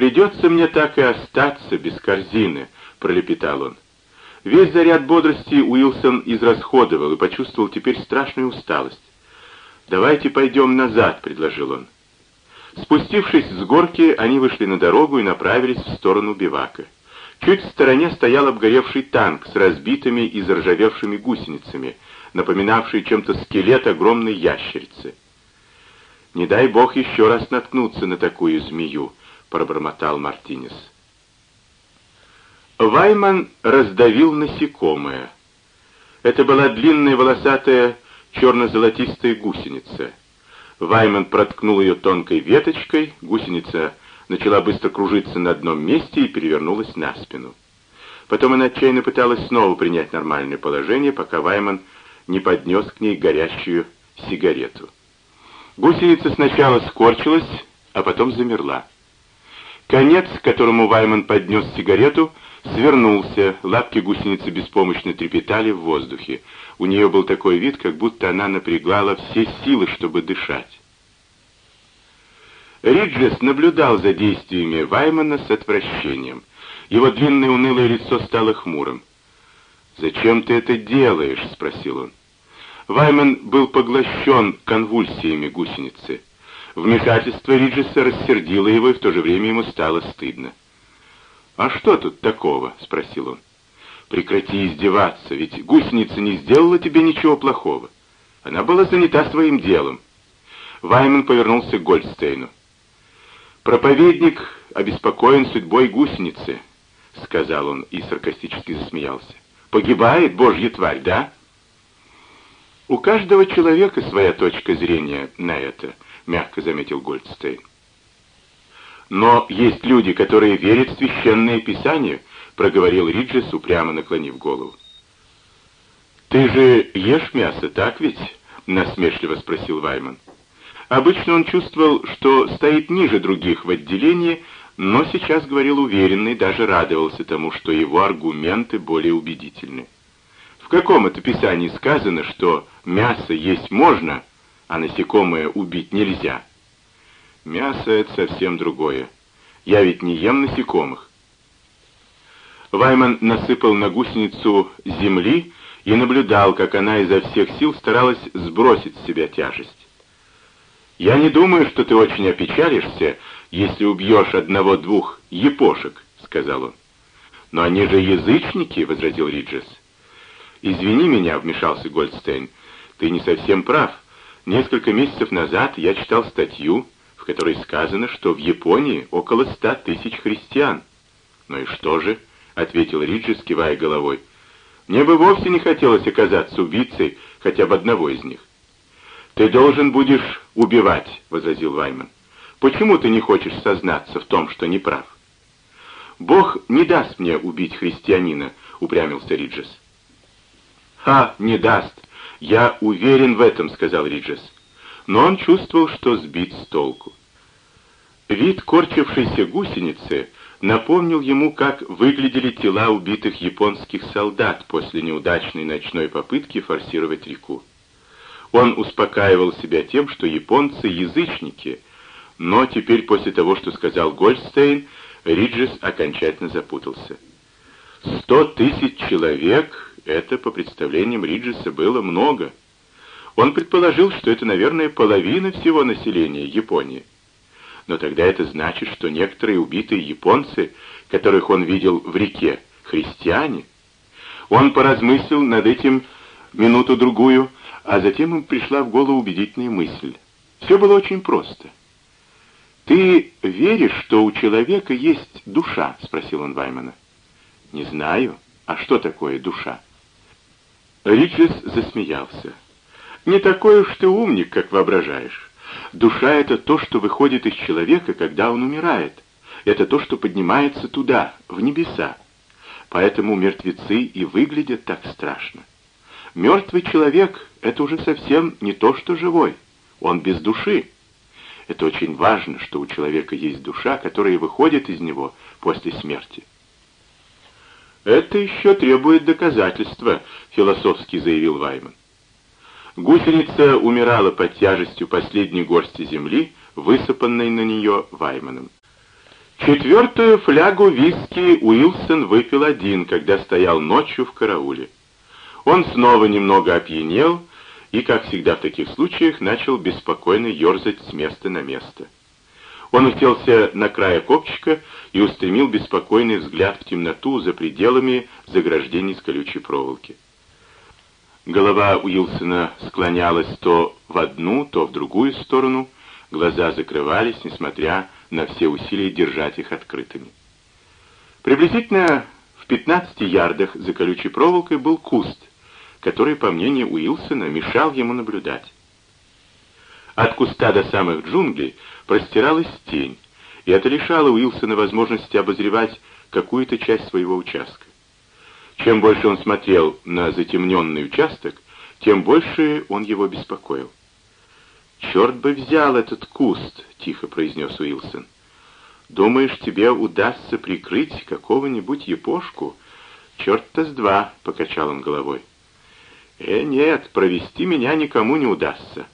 «Придется мне так и остаться без корзины», — пролепетал он. Весь заряд бодрости Уилсон израсходовал и почувствовал теперь страшную усталость. «Давайте пойдем назад», — предложил он. Спустившись с горки, они вышли на дорогу и направились в сторону бивака. Чуть в стороне стоял обгоревший танк с разбитыми и заржавевшими гусеницами, напоминавший чем-то скелет огромной ящерицы. «Не дай бог еще раз наткнуться на такую змею», — пробормотал Мартинес. Вайман раздавил насекомое. Это была длинная волосатая черно-золотистая гусеница. Вайман проткнул ее тонкой веточкой, гусеница начала быстро кружиться на одном месте и перевернулась на спину. Потом она отчаянно пыталась снова принять нормальное положение, пока Вайман не поднес к ней горящую сигарету. Гусеница сначала скорчилась, а потом замерла. Конец, к которому Вайман поднес сигарету, свернулся, лапки гусеницы беспомощно трепетали в воздухе. У нее был такой вид, как будто она напрягала все силы, чтобы дышать. Риджес наблюдал за действиями Ваймана с отвращением. Его длинное унылое лицо стало хмурым. «Зачем ты это делаешь?» — спросил он. Вайман был поглощен конвульсиями гусеницы. Вмешательство Риджеса рассердило его, и в то же время ему стало стыдно. «А что тут такого?» — спросил он. «Прекрати издеваться, ведь гусеница не сделала тебе ничего плохого. Она была занята своим делом». Вайман повернулся к Гольдстейну. «Проповедник обеспокоен судьбой гусеницы», — сказал он и саркастически засмеялся. «Погибает божья тварь, да?» «У каждого человека своя точка зрения на это», — мягко заметил Гольдстейн. «Но есть люди, которые верят в священное писание», — проговорил Риджес, упрямо наклонив голову. «Ты же ешь мясо, так ведь?» — насмешливо спросил Вайман. Обычно он чувствовал, что стоит ниже других в отделении, но сейчас говорил уверенно и даже радовался тому, что его аргументы более убедительны. В каком это писании сказано, что мясо есть можно, а насекомое убить нельзя? Мясо — это совсем другое. Я ведь не ем насекомых. Вайман насыпал на гусеницу земли и наблюдал, как она изо всех сил старалась сбросить с себя тяжесть. «Я не думаю, что ты очень опечалишься, если убьешь одного-двух епошек», — сказал он. «Но они же язычники», — возразил Риджес. «Извини меня», — вмешался Гольдстейн, — «ты не совсем прав. Несколько месяцев назад я читал статью, в которой сказано, что в Японии около ста тысяч христиан. «Ну и что же?» — ответил Риджи, скивая головой. «Мне бы вовсе не хотелось оказаться убийцей хотя бы одного из них». «Ты должен будешь убивать», — возразил Вайман. «Почему ты не хочешь сознаться в том, что не прав?» «Бог не даст мне убить христианина», — упрямился Риджес. «Ха, не даст. Я уверен в этом», — сказал Риджес но он чувствовал, что сбит с толку. Вид корчившейся гусеницы напомнил ему, как выглядели тела убитых японских солдат после неудачной ночной попытки форсировать реку. Он успокаивал себя тем, что японцы — язычники, но теперь после того, что сказал Гольдстейн, Риджес окончательно запутался. Сто тысяч человек — это, по представлениям Риджеса, было много — он предположил, что это, наверное, половина всего населения Японии. Но тогда это значит, что некоторые убитые японцы, которых он видел в реке, христиане. Он поразмыслил над этим минуту-другую, а затем им пришла в голову убедительная мысль. Все было очень просто. «Ты веришь, что у человека есть душа?» — спросил он Ваймана. «Не знаю. А что такое душа?» Ричес засмеялся. Не такой уж ты умник, как воображаешь. Душа — это то, что выходит из человека, когда он умирает. Это то, что поднимается туда, в небеса. Поэтому мертвецы и выглядят так страшно. Мертвый человек — это уже совсем не то, что живой. Он без души. Это очень важно, что у человека есть душа, которая выходит из него после смерти. «Это еще требует доказательства», — философски заявил Вайман. Гусеница умирала под тяжестью последней горсти земли, высыпанной на нее Вайманом. Четвертую флягу виски Уилсон выпил один, когда стоял ночью в карауле. Он снова немного опьянел и, как всегда в таких случаях, начал беспокойно ерзать с места на место. Он уселся на крае копчика и устремил беспокойный взгляд в темноту за пределами заграждений с колючей проволоки. Голова Уилсона склонялась то в одну, то в другую сторону, глаза закрывались, несмотря на все усилия держать их открытыми. Приблизительно в 15 ярдах за колючей проволокой был куст, который, по мнению Уилсона, мешал ему наблюдать. От куста до самых джунглей простиралась тень, и это лишало Уилсона возможности обозревать какую-то часть своего участка. Чем больше он смотрел на затемненный участок, тем больше он его беспокоил. «Черт бы взял этот куст!» — тихо произнес Уилсон. «Думаешь, тебе удастся прикрыть какого-нибудь епошку?» «Черт-то с два!» — покачал он головой. «Э, нет, провести меня никому не удастся.